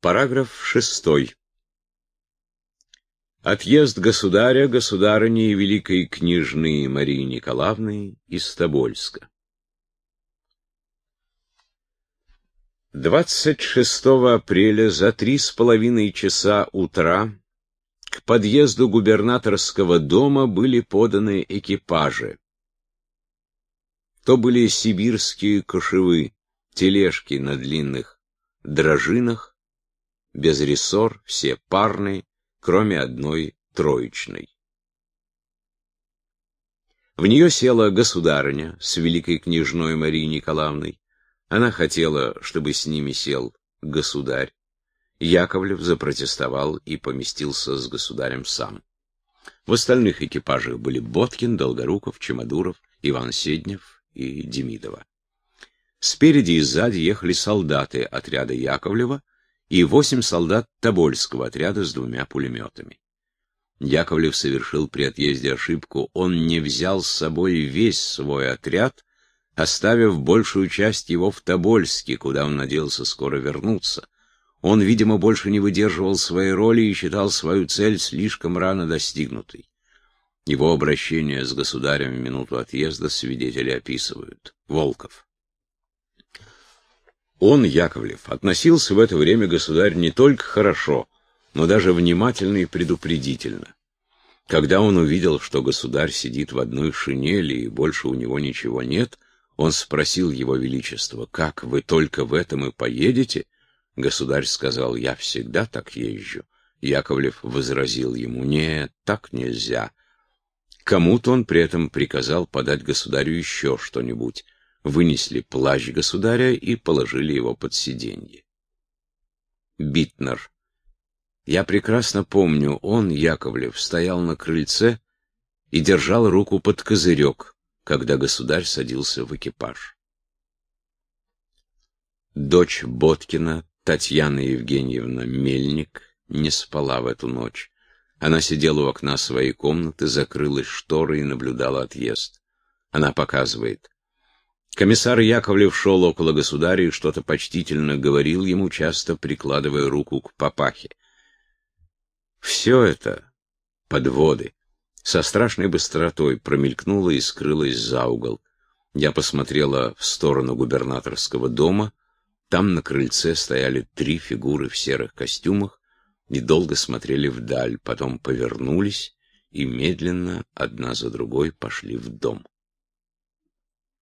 Параграф 6. Отъезд государя, государыни и великой княжны Марии Николаевны из Тобольска. 26 апреля за три с половиной часа утра к подъезду губернаторского дома были поданы экипажи. То были сибирские кошевы, тележки на длинных дрожинах, без рессор, все парные, кроме одной троечной. В нее села государыня с великой княжной Марией Николаевной. Она хотела, чтобы с ними сел государь. Яковлев запротестовал и поместился с государем сам. В остальных экипажах были Боткин, Долгоруков, Чемодуров, Иван Седнев и Демидова. Спереди и сзади ехали солдаты отряда Яковлева, и восемь солдат Тобольского отряда с двумя пулеметами. Яковлев совершил при отъезде ошибку. Он не взял с собой весь свой отряд, оставив большую часть его в Тобольске, куда он надеялся скоро вернуться. Он, видимо, больше не выдерживал своей роли и считал свою цель слишком рано достигнутой. Его обращение с государем в минуту отъезда свидетели описывают. Волков. Он, Яковлев, относился в это время государь не только хорошо, но даже внимательно и предупредительно. Когда он увидел, что государь сидит в одной шинели и больше у него ничего нет, он спросил его величество, «Как, вы только в этом и поедете?» Государь сказал, «Я всегда так езжу». Яковлев возразил ему, «Нет, так нельзя». Кому-то он при этом приказал подать государю еще что-нибудь вынесли плащ государя и положили его под сиденье. Битнер. Я прекрасно помню, он, Яковлев, стоял на крыльце и держал руку под козырек, когда государь садился в экипаж. Дочь Боткина, Татьяна Евгеньевна Мельник, не спала в эту ночь. Она сидела у окна своей комнаты, закрылась шторой и наблюдала отъезд. Она показывает. Комиссар Яковлев шел около государя и что-то почтительно говорил ему, часто прикладывая руку к папахе. Все это подводы со страшной быстротой промелькнуло и скрылось за угол. Я посмотрела в сторону губернаторского дома. Там на крыльце стояли три фигуры в серых костюмах и долго смотрели вдаль, потом повернулись и медленно, одна за другой, пошли в дом.